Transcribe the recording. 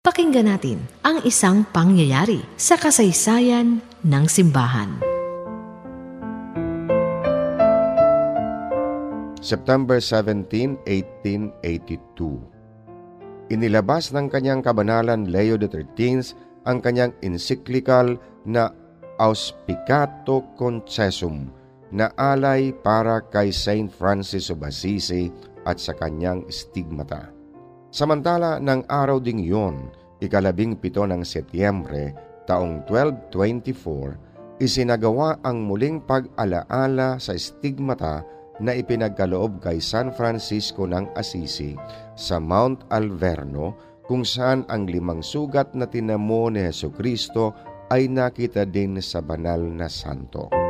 Pakinggan natin ang isang pangyayari sa kasaysayan ng simbahan. September 17, 1882 Inilabas ng kanyang kabanalan Leo XIII ang kanyang encyclical na Auspicato Concessum na alay para kay Saint Francis of Assisi at sa kanyang stigmata. Samantala ng araw ding yun, ikalabing pito ng Setyembre, taong 1224, isinagawa ang muling pag-alaala sa stigmata na ipinagkaloob kay San Francisco ng Assisi sa Mount Alverno kung saan ang limang sugat na tinamo ni Heso Kristo ay nakita din sa banal na santo.